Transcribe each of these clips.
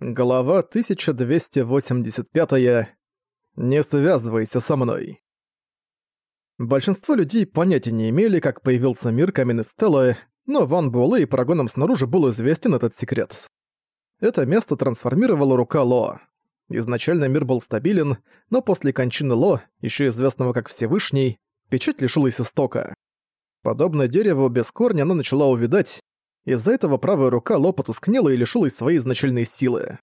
Глава 1285. Не связывайся со мной. Большинство людей понятия не имели, как появился мир каменной стелы, но Ван Буэлэ и Парагоном снаружи был известен этот секрет. Это место трансформировала рука Ло. Изначально мир был стабилен, но после кончины Ло, еще известного как Всевышний, печать лишилась истока. Подобно дереву без корня оно начала увидать, из-за этого правая рука Ло потускнела и лишилась своей изначальной силы.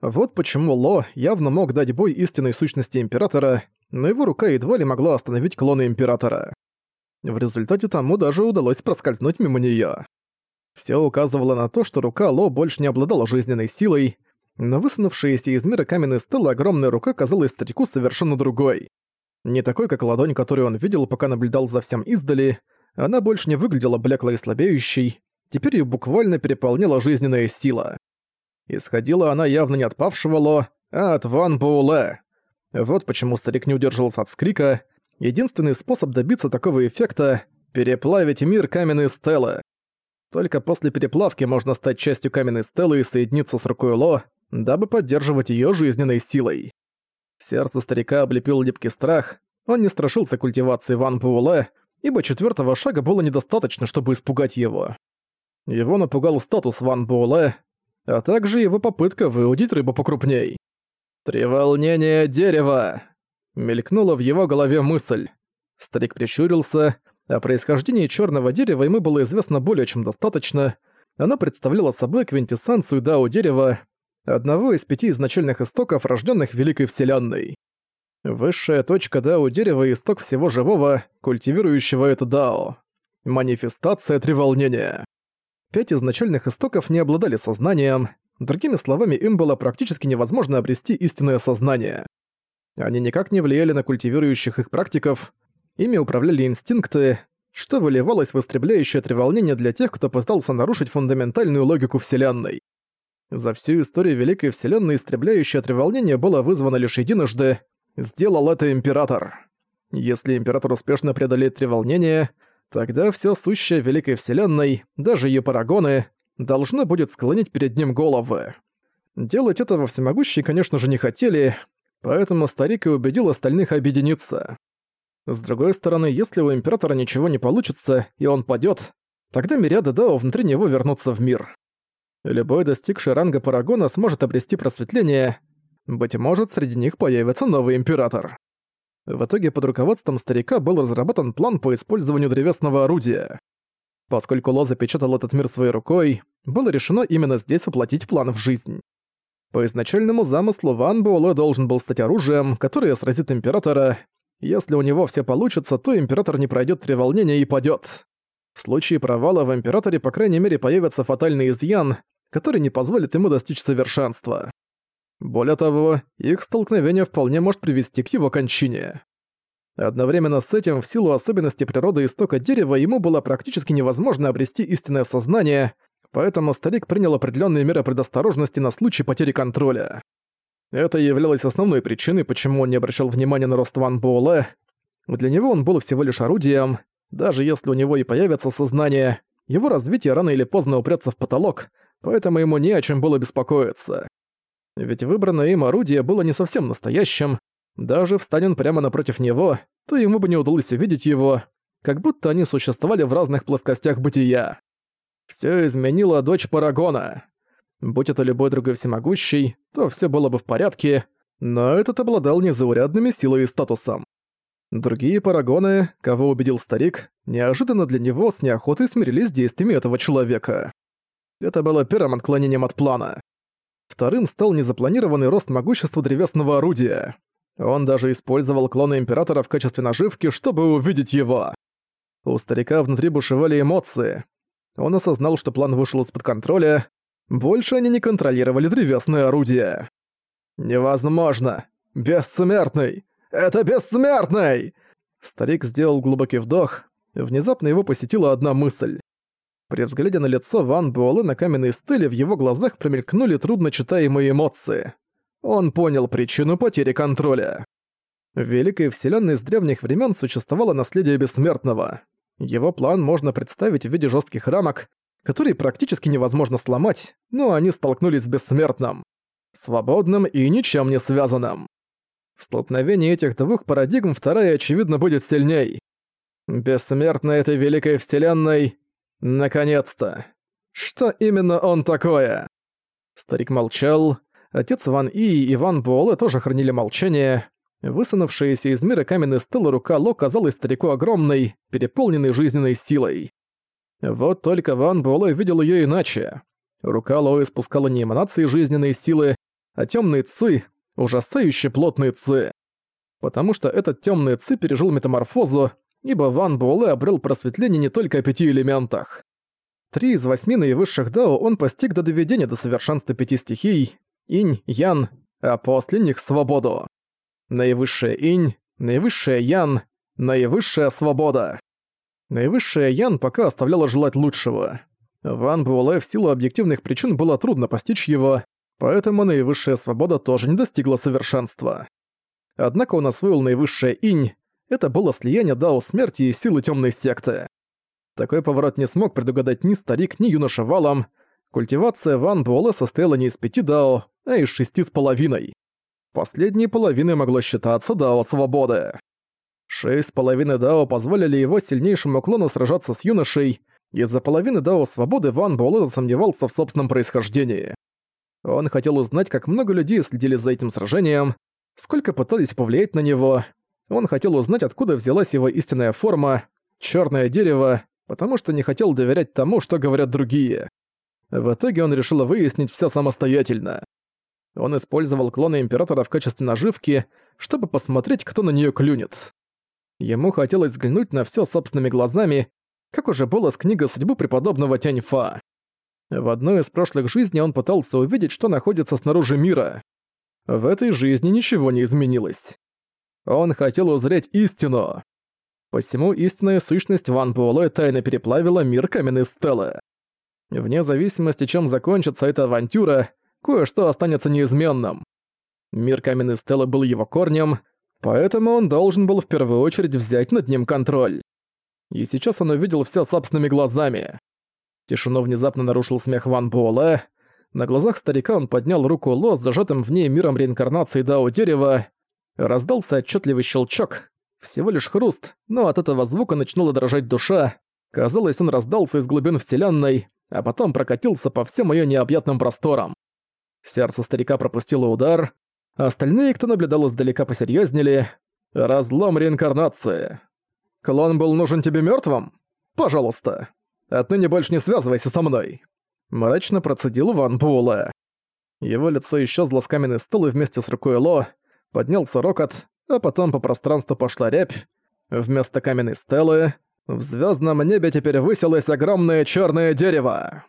Вот почему Ло явно мог дать бой истинной сущности Императора, но его рука едва ли могла остановить клоны Императора. В результате тому даже удалось проскользнуть мимо неё. Всё указывало на то, что рука Ло больше не обладала жизненной силой, но высунувшаяся из мира каменной стелы огромная рука казалась старику совершенно другой. Не такой, как ладонь, которую он видел, пока наблюдал за всем издали, она больше не выглядела блеклой и слабеющей, теперь ее буквально переполняла жизненная сила. Исходила она явно не от павшего Ло, а от Ван Боуле. Вот почему старик не удержался от скрика. Единственный способ добиться такого эффекта — переплавить мир каменной стелы. Только после переплавки можно стать частью каменной стелы и соединиться с рукой Ло, дабы поддерживать ее жизненной силой. Сердце старика облепил липкий страх, он не страшился культивации Ван Буэлэ, ибо четвертого шага было недостаточно, чтобы испугать его. Его напугал статус Ван Буэлэ, а также его попытка выудить рыбу покрупней. «Треволнение дерева!» Мелькнула в его голове мысль. Старик прищурился. О происхождении черного дерева ему было известно более чем достаточно. Оно представляло собой квинтэссенцию Дао дерева, одного из пяти изначальных истоков, рожденных Великой Вселенной. Высшая точка Дао дерева исток всего живого, культивирующего это Дао. Манифестация треволнения. Пять изначальных истоков не обладали сознанием, другими словами, им было практически невозможно обрести истинное сознание. Они никак не влияли на культивирующих их практиков, ими управляли инстинкты, что выливалось в истребляющее треволнение для тех, кто пытался нарушить фундаментальную логику Вселенной. За всю историю Великой Вселенной истребляющее треволнение было вызвано лишь единожды, сделал это Император. Если Император успешно преодолеет треволнение, Тогда все сущее Великой Вселенной, даже ее парагоны, должно будет склонить перед ним головы. Делать этого всемогущие, конечно же, не хотели, поэтому старик и убедил остальных объединиться. С другой стороны, если у Императора ничего не получится, и он падёт, тогда мириады Дао внутри него вернутся в мир. Любой достигший ранга Парагона сможет обрести просветление, быть может, среди них появится новый Император. В итоге под руководством старика был разработан план по использованию древесного орудия. Поскольку Ло запечатал этот мир своей рукой, было решено именно здесь воплотить план в жизнь. По изначальному замыслу Ван Буэлэ должен был стать оружием, которое сразит Императора. Если у него все получится, то Император не пройдет треволнения и падет. В случае провала в Императоре, по крайней мере, появится фатальный изъян, который не позволит ему достичь совершенства. Более того, их столкновение вполне может привести к его кончине. Одновременно с этим, в силу особенностей природы истока дерева, ему было практически невозможно обрести истинное сознание, поэтому старик принял определенные меры предосторожности на случай потери контроля. Это являлось основной причиной, почему он не обращал внимания на рост Ван Буэлэ. Для него он был всего лишь орудием. Даже если у него и появится сознание, его развитие рано или поздно упрется в потолок, поэтому ему не о чем было беспокоиться. Ведь выбранное им орудие было не совсем настоящим. Даже встанен прямо напротив него, то ему бы не удалось увидеть его, как будто они существовали в разных плоскостях бытия. Всё изменила дочь Парагона. Будь это любой другой всемогущий, то всё было бы в порядке, но этот обладал незаурядными силой и статусом. Другие парагоны, кого убедил старик, неожиданно для него с неохотой смирились с действиями этого человека. Это было первым отклонением от плана. Вторым стал незапланированный рост могущества древесного орудия. Он даже использовал клона Императора в качестве наживки, чтобы увидеть его. У старика внутри бушевали эмоции. Он осознал, что план вышел из-под контроля. Больше они не контролировали древесное орудие. «Невозможно! Бессмертный! Это бессмертный!» Старик сделал глубокий вдох. Внезапно его посетила одна мысль. При взгляде на лицо Ван Буэлэ на каменной стеле в его глазах промелькнули трудночитаемые эмоции. Он понял причину потери контроля. В Великой Вселенной с древних времен существовало наследие Бессмертного. Его план можно представить в виде жестких рамок, которые практически невозможно сломать, но они столкнулись с Бессмертным. свободным и ничем не связанным. В столкновении этих двух парадигм вторая, очевидно, будет сильней. Бессмертная этой великой вселенной... Наконец-то. Что именно он такое? Старик молчал. Отец Ван И и Иван Буоле тоже хранили молчание. Высунувшаяся из мира каменной стелы рука Ло казалась старику огромной, переполненной жизненной силой. Вот только Ван Буэлэ видел ее иначе. Рука Ло испускала не эманации жизненной силы, а темные ци, ужасающе плотные ци. Потому что этот темный ци пережил метаморфозу, ибо Ван Буэлэ обрел просветление не только о пяти элементах. Три из восьми наивысших дао он постиг до доведения до совершенства пяти стихий — инь, ян, а после них — свободу. Наивысшая инь, наивысшая ян, наивысшая свобода. Наивысшая ян пока оставляла желать лучшего. Ван Буэлэ в силу объективных причин было трудно постичь его, поэтому наивысшая свобода тоже не достигла совершенства. Однако он освоил наивысшее инь, это было слияние дао смерти и силы темной секты. Такой поворот не смог предугадать ни старик, ни юноша валом. Культивация Ван Буэлэ состояла не из пяти дао, а из шести с половиной. Последней половиной могло считаться дао свободы. Шесть с половиной дао позволили его сильнейшему клону сражаться с юношей, из-за половины дао свободы Ван Буэлэ засомневался в собственном происхождении. Он хотел узнать, как много людей следили за этим сражением, сколько пытались повлиять на него. Он хотел узнать, откуда взялась его истинная форма, черное дерево, потому что не хотел доверять тому, что говорят другие. В итоге он решил выяснить все самостоятельно. Он использовал клоны Императора в качестве наживки, чтобы посмотреть, кто на нее клюнет. Ему хотелось взглянуть на все собственными глазами, как уже было с книгой судьбы преподобного Тяньфа. В одной из прошлых жизней он пытался увидеть, что находится снаружи мира. В этой жизни ничего не изменилось. Он хотел узреть истину. Посему истинная сущность Ван Буэлэ тайно переплавила мир каменной стелы. Вне зависимости, чем закончится эта авантюра, кое-что останется неизменным. Мир каменной стелы был его корнем, поэтому он должен был в первую очередь взять над ним контроль. И сейчас он увидел все собственными глазами. Тишину внезапно нарушил смех Ван Буэлэ. На глазах старика он поднял руку Ло с зажатым в ней миром реинкарнации Дао дерева. Раздался отчетливый щелчок. Всего лишь хруст, но от этого звука начнула дрожать душа. Казалось, он раздался из глубин Вселенной, а потом прокатился по всем ее необъятным просторам. Сердце старика пропустило удар, остальные, кто наблюдал издалека, посерьезнели. Разлом реинкарнации. Клон был нужен тебе мертвым? Пожалуйста. Отныне больше не связывайся со мной. Мрачно процедил Ван Буэлэ. Его лицо исчезло с каменной столы вместе с рукой Ло, поднялся рокот, а потом по пространству пошла рябь. Вместо каменной стелы в звездном небе теперь высилось огромное черное дерево.